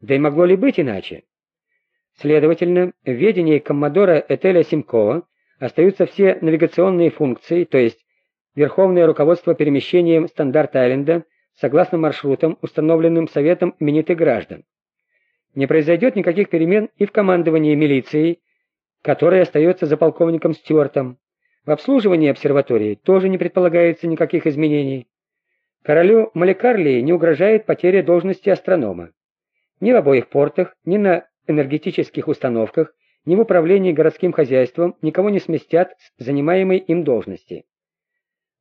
Да и могло ли быть иначе? Следовательно, в ведении коммодора Этеля Симкова остаются все навигационные функции, то есть верховное руководство перемещением Стандарт-Айленда согласно маршрутам, установленным Советом именитых граждан. Не произойдет никаких перемен и в командовании милицией, которая остается за полковником Стюартом. В обслуживании обсерватории тоже не предполагается никаких изменений. Королю Малекарлии не угрожает потеря должности астронома. Ни в обоих портах, ни на энергетических установках, ни в управлении городским хозяйством никого не сместят с занимаемой им должности.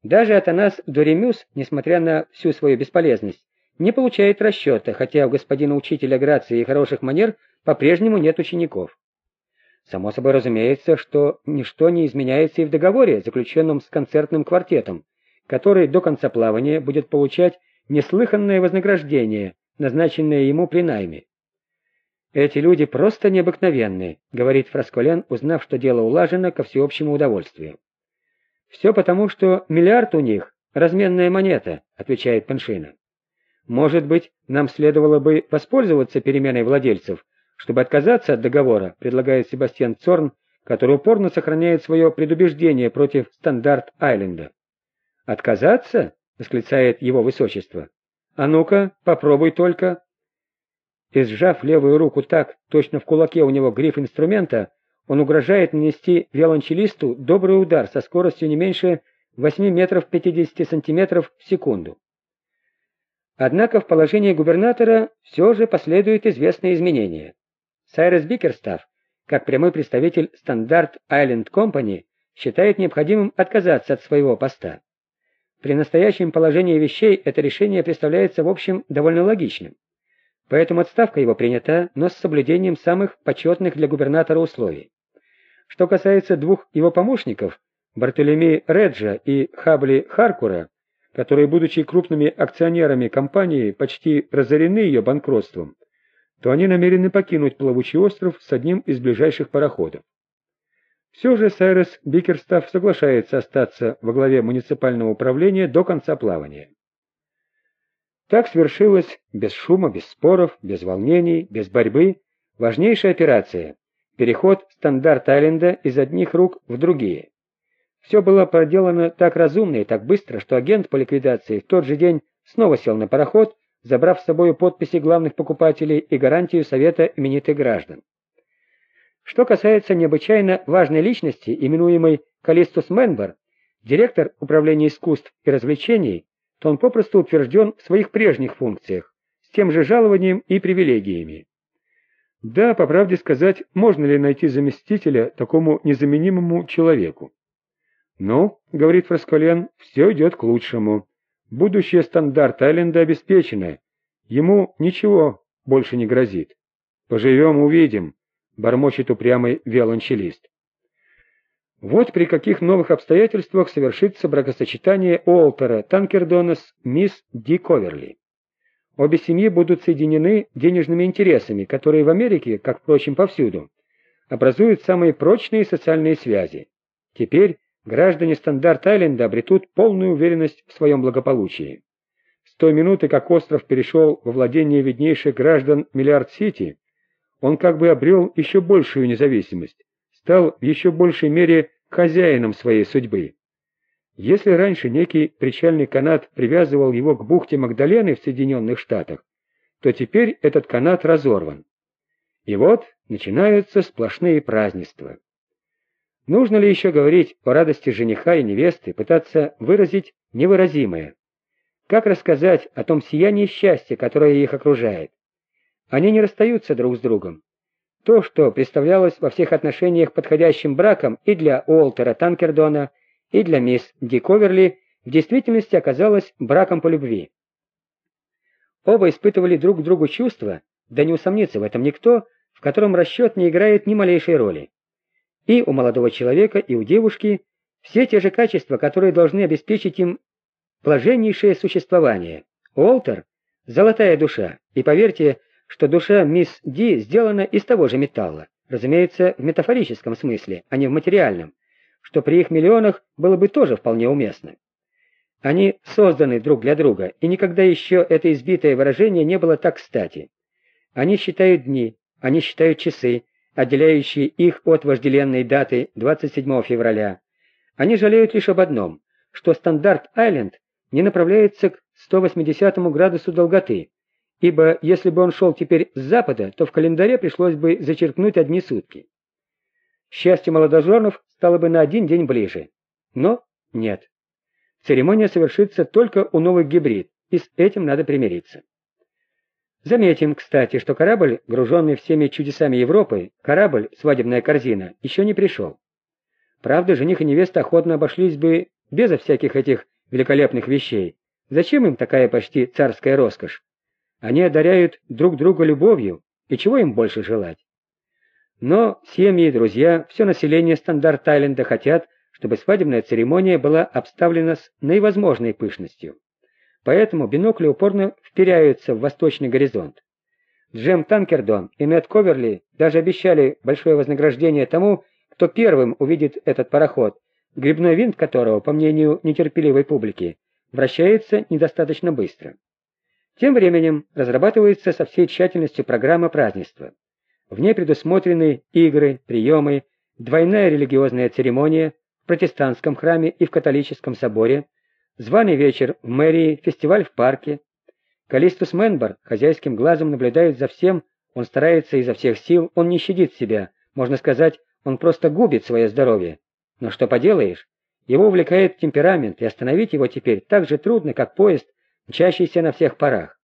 Даже Атанас Доремюс, несмотря на всю свою бесполезность, не получает расчета, хотя у господина учителя грации и хороших манер по-прежнему нет учеников. Само собой разумеется, что ничто не изменяется и в договоре, заключенном с концертным квартетом, который до конца плавания будет получать неслыханное вознаграждение, назначенное ему при найме. «Эти люди просто необыкновенные», — говорит Фрасколен, узнав, что дело улажено ко всеобщему удовольствию. «Все потому, что миллиард у них — разменная монета», — отвечает Паншина. «Может быть, нам следовало бы воспользоваться переменой владельцев, чтобы отказаться от договора», — предлагает Себастьян Цорн, который упорно сохраняет свое предубеждение против Стандарт-Айленда. «Отказаться?» — восклицает его высочество. «А ну-ка, попробуй только». И сжав левую руку так, точно в кулаке у него гриф инструмента, он угрожает нанести виолончелисту добрый удар со скоростью не меньше 8 метров 50 сантиметров в секунду. Однако в положении губернатора все же последуют известные изменения. Сайрес Бикерстаф, как прямой представитель Стандарт Айленд Компани, считает необходимым отказаться от своего поста. При настоящем положении вещей это решение представляется в общем довольно логичным. Поэтому отставка его принята, но с соблюдением самых почетных для губернатора условий. Что касается двух его помощников, Бартелеми Реджа и Хабли Харкура, которые, будучи крупными акционерами компании, почти разорены ее банкротством, то они намерены покинуть плавучий остров с одним из ближайших пароходов. Все же Сайрес Бикерстав соглашается остаться во главе муниципального управления до конца плавания. Так свершилась без шума, без споров, без волнений, без борьбы важнейшая операция Переход Стандарт-Айленда из одних рук в другие. Все было проделано так разумно и так быстро, что агент по ликвидации в тот же день снова сел на пароход, забрав с собой подписи главных покупателей и гарантию Совета именитых граждан. Что касается необычайно важной личности, именуемой Калистус Менбер, директор управления искусств и развлечений, то он попросту утвержден в своих прежних функциях, с тем же жалованием и привилегиями. Да, по правде сказать, можно ли найти заместителя такому незаменимому человеку? «Ну, — говорит Фрасколен, — все идет к лучшему. Будущее стандарт Айленда обеспечено. Ему ничего больше не грозит. Поживем, увидим», — бормочет упрямый виолончелист. Вот при каких новых обстоятельствах совершится бракосочетание Уолтера Танкердона с мисс Ди Коверли. Обе семьи будут соединены денежными интересами, которые в Америке, как, впрочем, повсюду, образуют самые прочные социальные связи. Теперь граждане Стандарт-Айленда обретут полную уверенность в своем благополучии. С той минуты, как остров перешел во владение виднейших граждан Миллиард-Сити, он как бы обрел еще большую независимость, стал в еще большей мере хозяином своей судьбы. Если раньше некий причальный канат привязывал его к бухте Магдалены в Соединенных Штатах, то теперь этот канат разорван. И вот начинаются сплошные празднества. Нужно ли еще говорить о радости жениха и невесты, пытаться выразить невыразимое? Как рассказать о том сиянии счастья, которое их окружает? Они не расстаются друг с другом. То, что представлялось во всех отношениях подходящим браком и для Уолтера Танкердона, и для мисс Ди Коверли в действительности оказалось браком по любви. Оба испытывали друг к другу чувства, да не усомнится в этом никто, в котором расчет не играет ни малейшей роли. И у молодого человека, и у девушки все те же качества, которые должны обеспечить им блаженнейшее существование. Уолтер — золотая душа, и поверьте, что душа мисс Ди сделана из того же металла, разумеется, в метафорическом смысле, а не в материальном, что при их миллионах было бы тоже вполне уместно. Они созданы друг для друга, и никогда еще это избитое выражение не было так кстати. Они считают дни, они считают часы, отделяющие их от вожделенной даты 27 февраля. Они жалеют лишь об одном, что Стандарт-Айленд не направляется к 180 градусу долготы, ибо если бы он шел теперь с запада, то в календаре пришлось бы зачеркнуть одни сутки. Счастье молодоженов стало бы на один день ближе. Но нет. Церемония совершится только у новых гибрид, и с этим надо примириться. Заметим, кстати, что корабль, груженный всеми чудесами Европы, корабль «Свадебная корзина», еще не пришел. Правда, жених и невеста охотно обошлись бы безо всяких этих великолепных вещей. Зачем им такая почти царская роскошь? Они одаряют друг друга любовью, и чего им больше желать? Но семьи, друзья, все население Стандарт-Айленда хотят, чтобы свадебная церемония была обставлена с наивозможной пышностью. Поэтому бинокли упорно вперяются в восточный горизонт. Джем Танкердон и Нед Коверли даже обещали большое вознаграждение тому, кто первым увидит этот пароход, грибной винт которого, по мнению нетерпеливой публики, вращается недостаточно быстро. Тем временем разрабатывается со всей тщательностью программа празднества. В ней предусмотрены игры, приемы, двойная религиозная церемония в протестантском храме и в католическом соборе, званый вечер в мэрии, фестиваль в парке. Калистус Менбар хозяйским глазом наблюдает за всем, он старается изо всех сил, он не щадит себя, можно сказать, он просто губит свое здоровье. Но что поделаешь, его увлекает темперамент, и остановить его теперь так же трудно, как поезд, мчащийся на всех парах.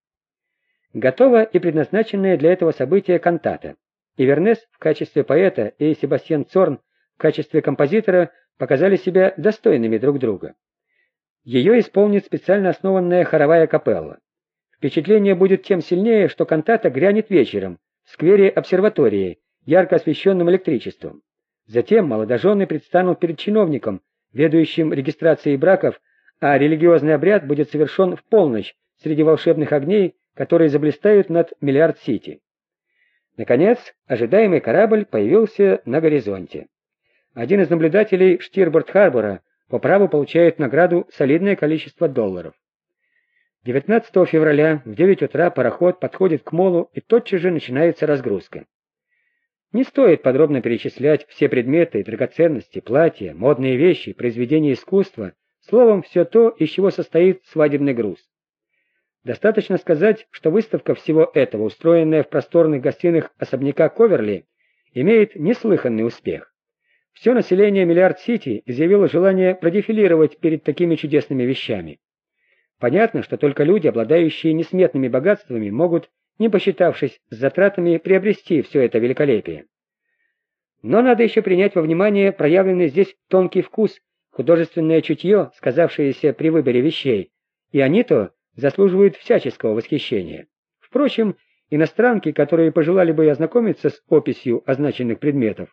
Готова и предназначенная для этого события кантата. Ивернес в качестве поэта и Себастьян Цорн в качестве композитора показали себя достойными друг друга. Ее исполнит специально основанная хоровая капелла. Впечатление будет тем сильнее, что кантата грянет вечером в сквере обсерватории, ярко освещенным электричеством. Затем молодожены предстанут перед чиновником, ведущим регистрацией браков, а религиозный обряд будет совершен в полночь среди волшебных огней, которые заблистают над Миллиард-Сити. Наконец, ожидаемый корабль появился на горизонте. Один из наблюдателей Штирборд-Харбора по праву получает награду солидное количество долларов. 19 февраля в 9 утра пароход подходит к молу и тотчас же начинается разгрузка. Не стоит подробно перечислять все предметы, драгоценности, платья, модные вещи, произведения искусства, словом, все то, из чего состоит свадебный груз. Достаточно сказать, что выставка всего этого, устроенная в просторных гостиных особняка Коверли, имеет неслыханный успех. Все население Миллиард-Сити изъявило желание продефилировать перед такими чудесными вещами. Понятно, что только люди, обладающие несметными богатствами, могут, не посчитавшись с затратами, приобрести все это великолепие. Но надо еще принять во внимание проявленный здесь тонкий вкус, художественное чутье, сказавшееся при выборе вещей, и они-то заслуживают всяческого восхищения. Впрочем, иностранки, которые пожелали бы ознакомиться с описью означенных предметов,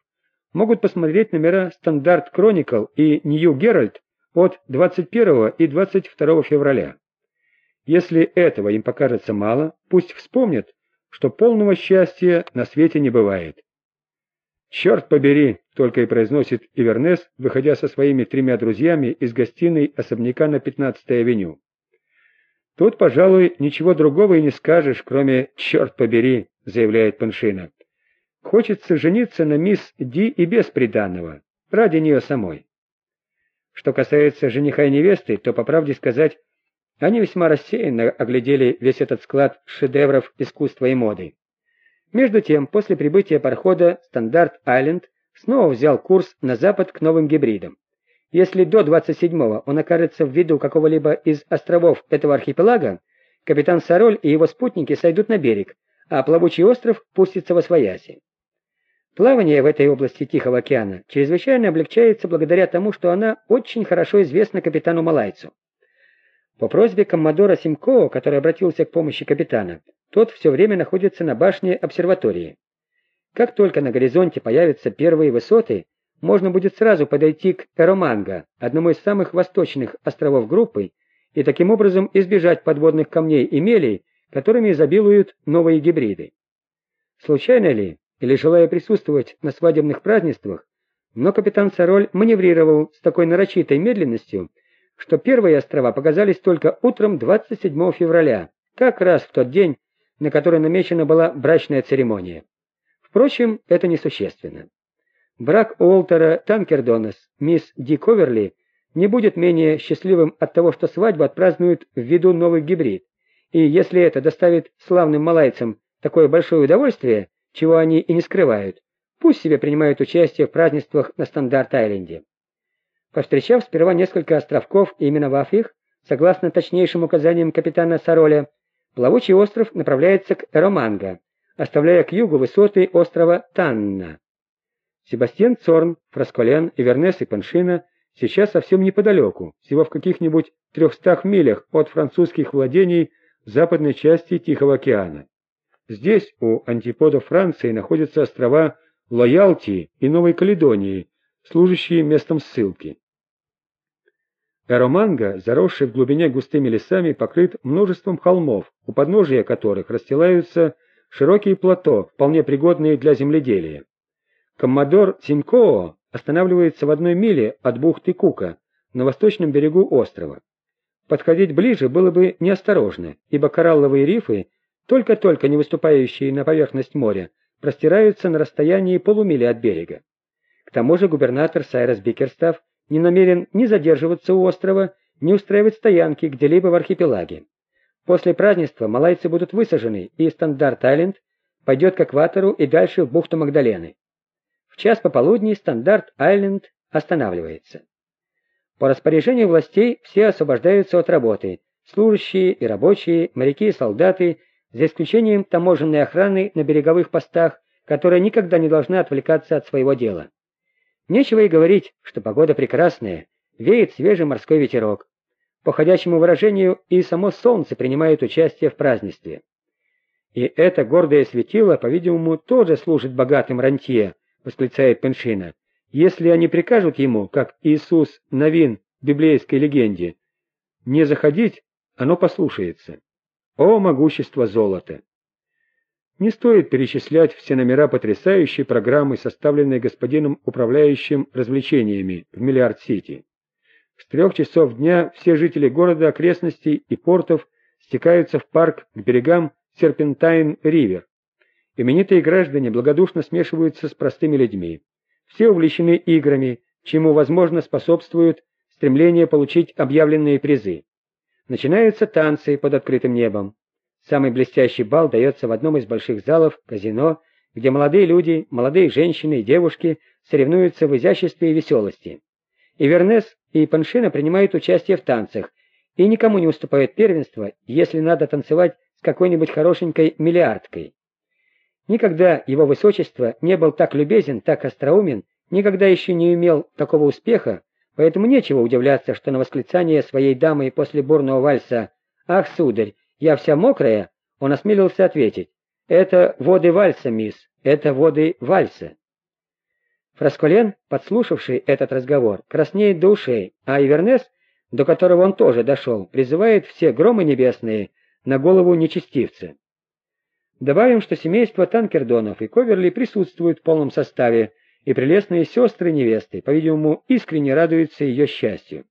могут посмотреть номера Стандарт Chronicle и New Herald от 21 и 22 февраля. Если этого им покажется мало, пусть вспомнят, что полного счастья на свете не бывает. «Черт побери!» — только и произносит Ивернес, выходя со своими тремя друзьями из гостиной особняка на 15-й авеню. «Тут, пожалуй, ничего другого и не скажешь, кроме «черт побери», — заявляет Паншина. «Хочется жениться на мисс Ди и без приданного, ради нее самой». Что касается жениха и невесты, то, по правде сказать, они весьма рассеянно оглядели весь этот склад шедевров искусства и моды. Между тем, после прибытия парохода «Стандарт-Айленд» снова взял курс на запад к новым гибридам. Если до 27-го он окажется в виду какого-либо из островов этого архипелага, капитан Сароль и его спутники сойдут на берег, а плавучий остров пустится во свояси. Плавание в этой области Тихого океана чрезвычайно облегчается благодаря тому, что она очень хорошо известна капитану Малайцу. По просьбе коммодора Симкова, который обратился к помощи капитана, тот все время находится на башне обсерватории. Как только на горизонте появятся первые высоты, можно будет сразу подойти к Эроманго, одному из самых восточных островов группы, и таким образом избежать подводных камней и мелей, которыми изобилуют новые гибриды. Случайно ли, или желая присутствовать на свадебных празднествах, но капитан Сароль маневрировал с такой нарочитой медленностью, что первые острова показались только утром 27 февраля, как раз в тот день, на которой намечена была брачная церемония. Впрочем, это несущественно. Брак Уолтера Танкердона с мисс Ди Коверли не будет менее счастливым от того, что свадьбу отпразднуют в виду новый гибрид. И если это доставит славным малайцам такое большое удовольствие, чего они и не скрывают, пусть себе принимают участие в празднествах на Стандарт-Айленде. Повстречав сперва несколько островков и именовав их, согласно точнейшим указаниям капитана Сароля, плавучий остров направляется к Эроманго, оставляя к югу высоты острова Танна. Себастьян Цорн, Фрасколен, Ивернес и Паншина сейчас совсем неподалеку, всего в каких-нибудь трехстах милях от французских владений в западной части Тихого океана. Здесь, у антиподов Франции, находятся острова Лоялти и Новой Каледонии, служащие местом ссылки. Эроманго, заросший в глубине густыми лесами, покрыт множеством холмов, у подножия которых расстилаются широкие плато, вполне пригодные для земледелия. Коммодор Симкоо останавливается в одной миле от бухты Кука, на восточном берегу острова. Подходить ближе было бы неосторожно, ибо коралловые рифы, только-только не выступающие на поверхность моря, простираются на расстоянии полумили от берега. К тому же губернатор Сайрес Бикерстаф не намерен ни задерживаться у острова, ни устраивать стоянки где-либо в архипелаге. После празднества малайцы будут высажены, и Стандарт-Айленд пойдет к экватору и дальше в бухту Магдалены. В час пополудни Стандарт-Айленд останавливается. По распоряжению властей все освобождаются от работы, служащие и рабочие, моряки и солдаты, за исключением таможенной охраны на береговых постах, которая никогда не должна отвлекаться от своего дела. Нечего и говорить, что погода прекрасная, веет свежий морской ветерок. По ходячему выражению, и само солнце принимает участие в празднестве. И это гордое светило, по-видимому, тоже служит богатым рантье, восклицает Пеншина. Если они прикажут ему, как Иисус Новин в библейской легенде, не заходить, оно послушается. О, могущество золота! Не стоит перечислять все номера потрясающей программы, составленной господином управляющим развлечениями в Миллиард-Сити. С трех часов дня все жители города, окрестностей и портов стекаются в парк к берегам Серпентайн-Ривер. Именитые граждане благодушно смешиваются с простыми людьми. Все увлечены играми, чему, возможно, способствует стремление получить объявленные призы. Начинаются танцы под открытым небом. Самый блестящий бал дается в одном из больших залов казино, где молодые люди, молодые женщины и девушки соревнуются в изяществе и веселости. И Вернес, и Паншина принимают участие в танцах, и никому не уступают первенство, если надо танцевать с какой-нибудь хорошенькой миллиардкой. Никогда его высочество не был так любезен, так остроумен, никогда еще не имел такого успеха, поэтому нечего удивляться, что на восклицание своей дамы после бурного вальса «Ах, сударь, я вся мокрая», он осмелился ответить «Это воды вальса, мисс, это воды вальса». Фрасколен, подслушавший этот разговор, краснеет до ушей, а Ивернес, до которого он тоже дошел, призывает все громы небесные на голову нечестивца. Добавим, что семейство Танкердонов и Коверли присутствуют в полном составе, и прелестные сестры-невесты, по-видимому, искренне радуются ее счастью.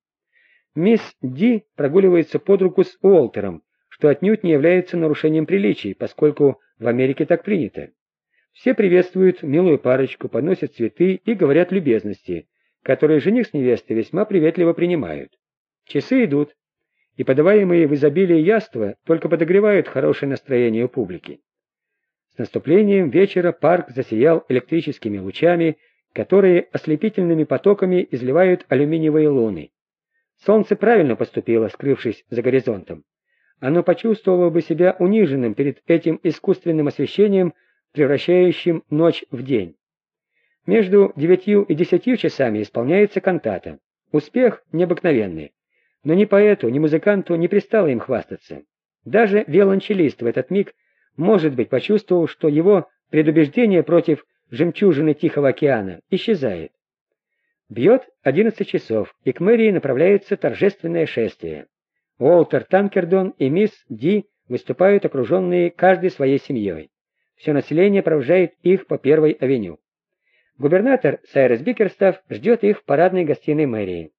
Мисс Ди прогуливается под руку с Уолтером, что отнюдь не является нарушением приличий, поскольку в Америке так принято. Все приветствуют милую парочку, подносят цветы и говорят любезности, которые жених с невестой весьма приветливо принимают. Часы идут, и подаваемые в изобилии яства только подогревают хорошее настроение у публики. С наступлением вечера парк засиял электрическими лучами, которые ослепительными потоками изливают алюминиевые луны. Солнце правильно поступило, скрывшись за горизонтом. Оно почувствовало бы себя униженным перед этим искусственным освещением, превращающим ночь в день. Между девятью и десятью часами исполняется кантата. Успех необыкновенный. Но ни поэту, ни музыканту не пристало им хвастаться. Даже виолончелист в этот миг может быть, почувствовал, что его предубеждение против жемчужины Тихого океана исчезает. Бьет 11 часов, и к мэрии направляется торжественное шествие. Уолтер Танкердон и мисс Ди выступают окруженные каждой своей семьей. Все население провожает их по первой авеню. Губернатор Сайрес Бикерстав ждет их в парадной гостиной мэрии.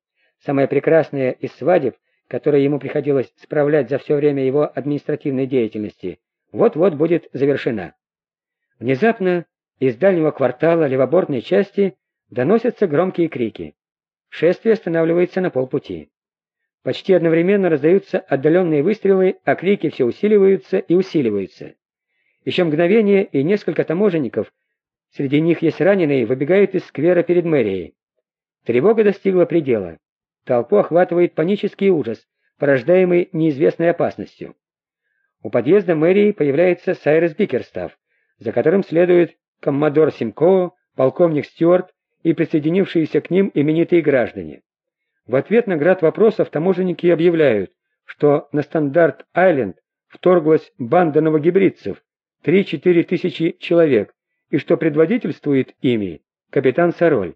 Самая прекрасная из свадеб, которые ему приходилось справлять за все время его административной деятельности, вот-вот будет завершена. Внезапно из дальнего квартала левобортной части доносятся громкие крики. Шествие останавливается на полпути. Почти одновременно раздаются отдаленные выстрелы, а крики все усиливаются и усиливаются. Еще мгновение, и несколько таможенников, среди них есть раненые, выбегают из сквера перед мэрией. Тревога достигла предела. Толпу охватывает панический ужас, порождаемый неизвестной опасностью. У подъезда мэрии появляется Сайрес Бикерстав, за которым следует коммодор Симкоо, полковник Стюарт и присоединившиеся к ним именитые граждане. В ответ на град вопросов таможенники объявляют, что на Стандарт-Айленд вторглась банда новогибридцев, 3-4 тысячи человек, и что предводительствует ими капитан Сароль.